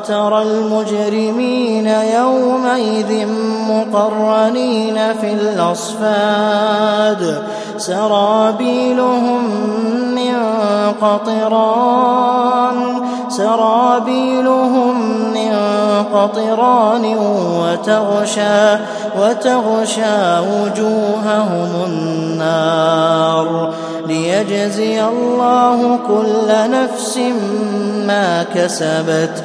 وترى المجرمين يومئذ مقرنين في الأصفاد. سرابيلهم من قطران سرابيلهم من قطران وتغشى وتغشى وجوههم النار. ليجزي الله كل نفس ما كسبت